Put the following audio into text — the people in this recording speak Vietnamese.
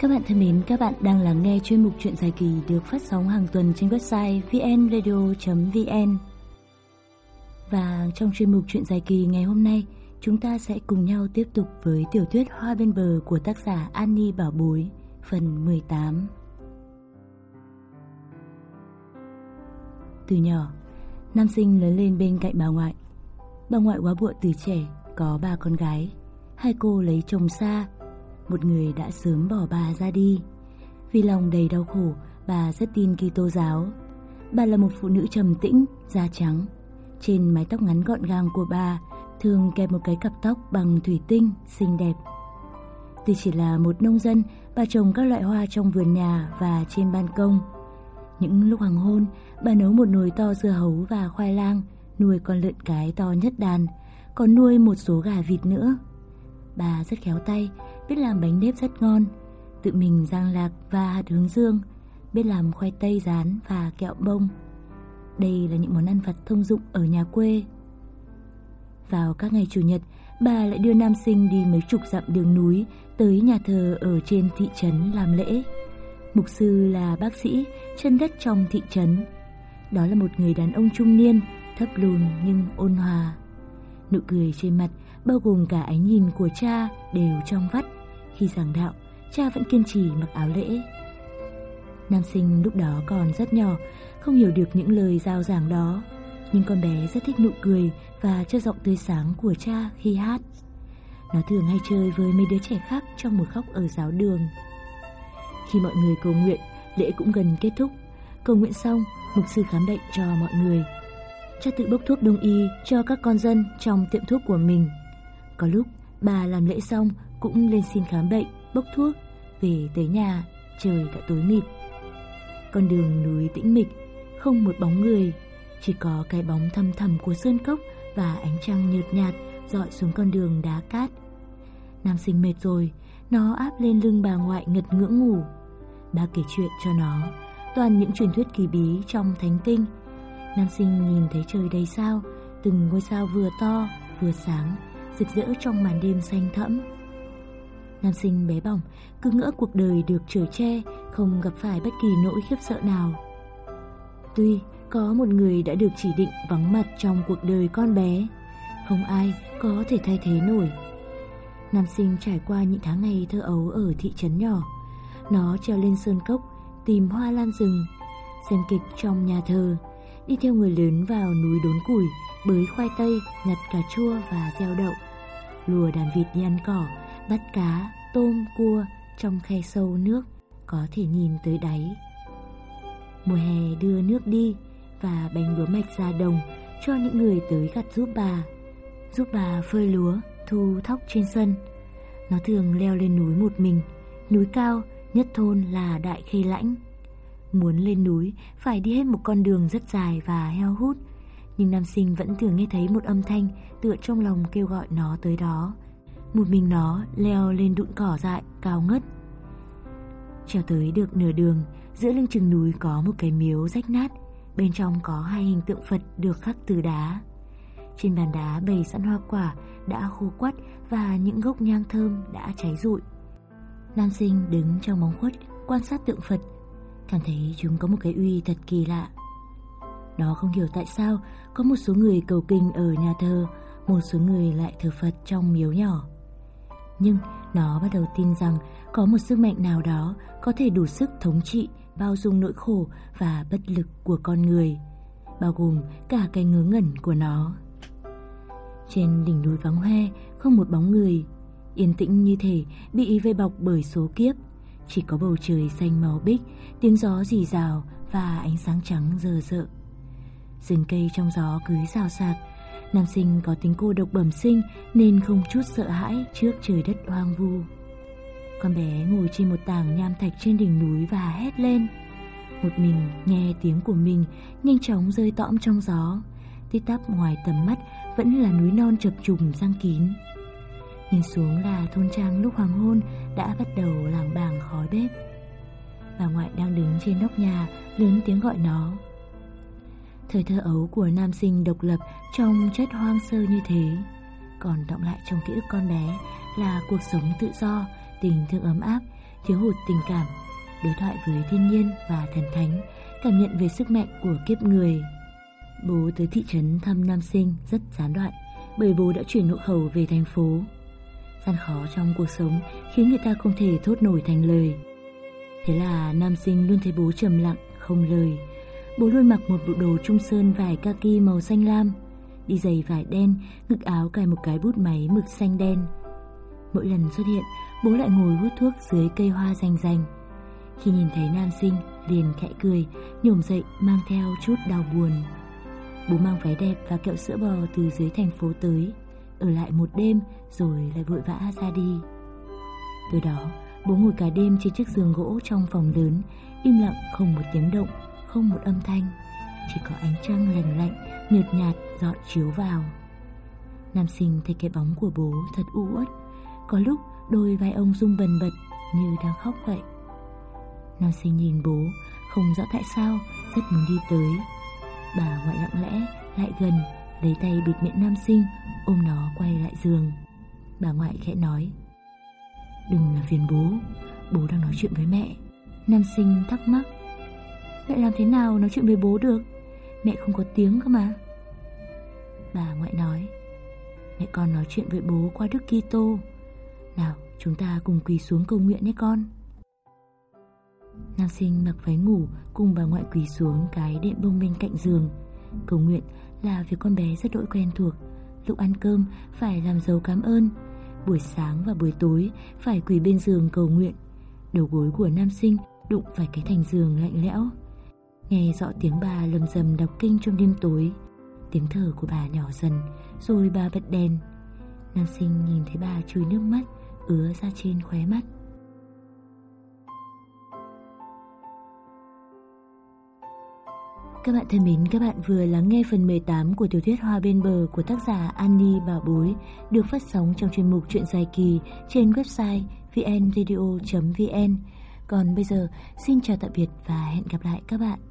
Các bạn thân mến, các bạn đang lắng nghe chuyên mục chuyện dài kỳ được phát sóng hàng tuần trên website vnradio.vn. Và trong chuyên mục chuyện dài kỳ ngày hôm nay, chúng ta sẽ cùng nhau tiếp tục với tiểu thuyết Hoa bên bờ của tác giả Annie Bảo Bối, phần 18. Từ nhỏ, nam sinh lớn lên bên cạnh bà ngoại. Bà ngoại quá bụa từ trẻ, có ba con gái. Hai cô lấy chồng xa, một người đã sớm bỏ bà ra đi. Vì lòng đầy đau khổ, bà rất tin Kitô giáo. Bà là một phụ nữ trầm tĩnh, da trắng. Trên mái tóc ngắn gọn gàng của bà thường kèm một cái cặp tóc bằng thủy tinh xinh đẹp. Tuy chỉ là một nông dân, bà trồng các loại hoa trong vườn nhà và trên ban công. Những lúc hoàng hôn, bà nấu một nồi to dưa hấu và khoai lang, nuôi con lợn cái to nhất đàn, còn nuôi một số gà vịt nữa. Bà rất khéo tay, biết làm bánh nếp rất ngon, tự mình rang lạc và hạt hướng dương, biết làm khoai tây rán và kẹo bông. Đây là những món ăn vặt thông dụng ở nhà quê. Vào các ngày chủ nhật, bà lại đưa nam sinh đi mấy chục dặm đường núi tới nhà thờ ở trên thị trấn làm lễ. Mục sư là bác sĩ, chân đất trong thị trấn. Đó là một người đàn ông trung niên, thấp lùn nhưng ôn hòa. Nụ cười trên mặt bao gồm cả ánh nhìn của cha đều trong vắt. Khi giảng đạo, cha vẫn kiên trì mặc áo lễ. Nam sinh lúc đó còn rất nhỏ, không hiểu được những lời giao giảng đó. Nhưng con bé rất thích nụ cười và chất giọng tươi sáng của cha khi hát. Nó thường hay chơi với mấy đứa trẻ khác trong một khóc ở giáo đường. Khi mọi người cầu nguyện, lễ cũng gần kết thúc. Cầu nguyện xong, mục sư khám bệnh cho mọi người. Cha tự bốc thuốc đông y cho các con dân trong tiệm thuốc của mình. Có lúc, bà làm lễ xong cũng lên xin khám bệnh, bốc thuốc. Về tới nhà, trời đã tối mịt. Con đường núi tĩnh mịch, không một bóng người, chỉ có cái bóng thâm thầm của sơn cốc và ánh trăng nhợt nhạt dọi xuống con đường đá cát. Nam sinh mệt rồi, nó áp lên lưng bà ngoại ngật ngưỡng ngủ. Bà kể chuyện cho nó, toàn những truyền thuyết kỳ bí trong thánh kinh. Nam sinh nhìn thấy trời đầy sao, từng ngôi sao vừa to, vừa sáng, rực rỡ trong màn đêm xanh thẫm. Nam sinh bé bỏng, cứ ngỡ cuộc đời được trở che, không gặp phải bất kỳ nỗi khiếp sợ nào. Tuy có một người đã được chỉ định vắng mặt trong cuộc đời con bé, không ai có thể thay thế nổi. Nam sinh trải qua những tháng ngày thơ ấu ở thị trấn nhỏ. Nó treo lên sơn cốc, tìm hoa lan rừng, xem kịch trong nhà thờ, đi theo người lớn vào núi đốn củi, bới khoai tây, nhặt cà chua và gieo đậu. Lùa đàn vịt đi ăn cỏ, bắt cá, tôm, cua trong khe sâu nước, có thể nhìn tới đáy. Mùa hè đưa nước đi và bánh lúa mạch ra đồng cho những người tới gặt giúp bà. Giúp bà phơi lúa, thu thóc trên sân. Nó thường leo lên núi một mình, núi cao, nhất thôn là Đại Khê Lãnh. Muốn lên núi phải đi hết một con đường rất dài và heo hút, nhưng nam sinh vẫn thường nghe thấy một âm thanh tựa trong lòng kêu gọi nó tới đó. Một mình nó leo lên đụn cỏ dại cao ngất. Trèo tới được nửa đường, giữa lưng chừng núi có một cái miếu rách nát, bên trong có hai hình tượng Phật được khắc từ đá. Trên bàn đá bày sẵn hoa quả đã khô quắt và những gốc nhang thơm đã cháy rụi. Nam sinh đứng trong bóng khuất quan sát tượng Phật, cảm thấy chúng có một cái uy thật kỳ lạ. Nó không hiểu tại sao có một số người cầu kinh ở nhà thờ, một số người lại thờ Phật trong miếu nhỏ. Nhưng nó bắt đầu tin rằng có một sức mạnh nào đó có thể đủ sức thống trị, bao dung nỗi khổ và bất lực của con người, bao gồm cả cái ngớ ngẩn của nó. Trên đỉnh núi vắng hoe, không một bóng người, yên tĩnh như thể bị vây bọc bởi số kiếp. Chỉ có bầu trời xanh màu bích, tiếng gió rì rào và ánh sáng trắng rờ rợ. Rừng cây trong gió cứ rào sạc, Nam sinh có tính cô độc bẩm sinh nên không chút sợ hãi trước trời đất hoang vu. Con bé ngồi trên một tảng nham thạch trên đỉnh núi và hét lên. Một mình nghe tiếng của mình nhanh chóng rơi tõm trong gió. Tít tắp ngoài tầm mắt vẫn là núi non chập trùng răng kín. Nhìn xuống là thôn trang lúc hoàng hôn đã bắt đầu làng bàng khói bếp. Bà ngoại đang đứng trên nóc nhà lớn tiếng gọi nó. Thời thơ ấu của nam sinh độc lập trong chất hoang sơ như thế Còn động lại trong ký ức con bé là cuộc sống tự do, tình thương ấm áp thiếu hụt tình cảm, đối thoại với thiên nhiên và thần thánh, cảm nhận về sức mạnh của kiếp người. Bố tới thị trấn thăm nam sinh rất gián đoạn, bởi bố đã chuyển hộ khẩu về thành phố. Gian khó trong cuộc sống khiến người ta không thể thốt nổi thành lời. Thế là nam sinh luôn thấy bố trầm lặng, không lời. Bố luôn mặc một bộ đồ trung sơn vải kaki màu xanh lam, đi giày vải đen, ngực áo cài một cái bút máy mực xanh đen. Mỗi lần xuất hiện, bố lại ngồi hút thuốc dưới cây hoa rành rành. Khi nhìn thấy nam sinh, liền khẽ cười, nhổm dậy mang theo chút đau buồn. Bố mang váy đẹp và kẹo sữa bò từ dưới thành phố tới, ở lại một đêm rồi lại vội vã ra đi. Từ đó, bố ngồi cả đêm trên chiếc giường gỗ trong phòng lớn, im lặng không một tiếng động, không một âm thanh, chỉ có ánh trăng lành lạnh, nhợt nhạt dọi chiếu vào. Nam sinh thấy cái bóng của bố thật u uất, có lúc đôi vai ông rung bần bật như đang khóc vậy. Nam sinh nhìn bố, không rõ tại sao, rất muốn đi tới. Bà ngoại lặng lẽ, lại gần, lấy tay bịt miệng nam sinh, ôm nó quay lại giường. Bà ngoại khẽ nói, Đừng là phiền bố, bố đang nói chuyện với mẹ. Nam sinh thắc mắc, Mẹ làm thế nào nói chuyện với bố được, mẹ không có tiếng cơ mà. Bà ngoại nói, mẹ con nói chuyện với bố qua Đức Kitô. Nào, chúng ta cùng quỳ xuống cầu nguyện nhé con. Nam sinh mặc váy ngủ cùng bà ngoại quỳ xuống cái đệm bông bên cạnh giường. Cầu nguyện là việc con bé rất đỗi quen thuộc. Lúc ăn cơm phải làm dấu cảm ơn. Buổi sáng và buổi tối phải quỳ bên giường cầu nguyện. Đầu gối của nam sinh đụng phải cái thành giường lạnh lẽo. Nghe rõ tiếng bà lầm rầm đọc kinh trong đêm tối. Tiếng thở của bà nhỏ dần, rồi bà bật đèn. Nam sinh nhìn thấy bà chui nước mắt, ứa ra trên khóe mắt. Các bạn thân mến, các bạn vừa lắng nghe phần 18 của tiểu thuyết Hoa bên bờ của tác giả Annie Bảo Bối được phát sóng trong chuyên mục Chuyện dài kỳ trên website vnradio.vn. Còn bây giờ, xin chào tạm biệt và hẹn gặp lại các bạn.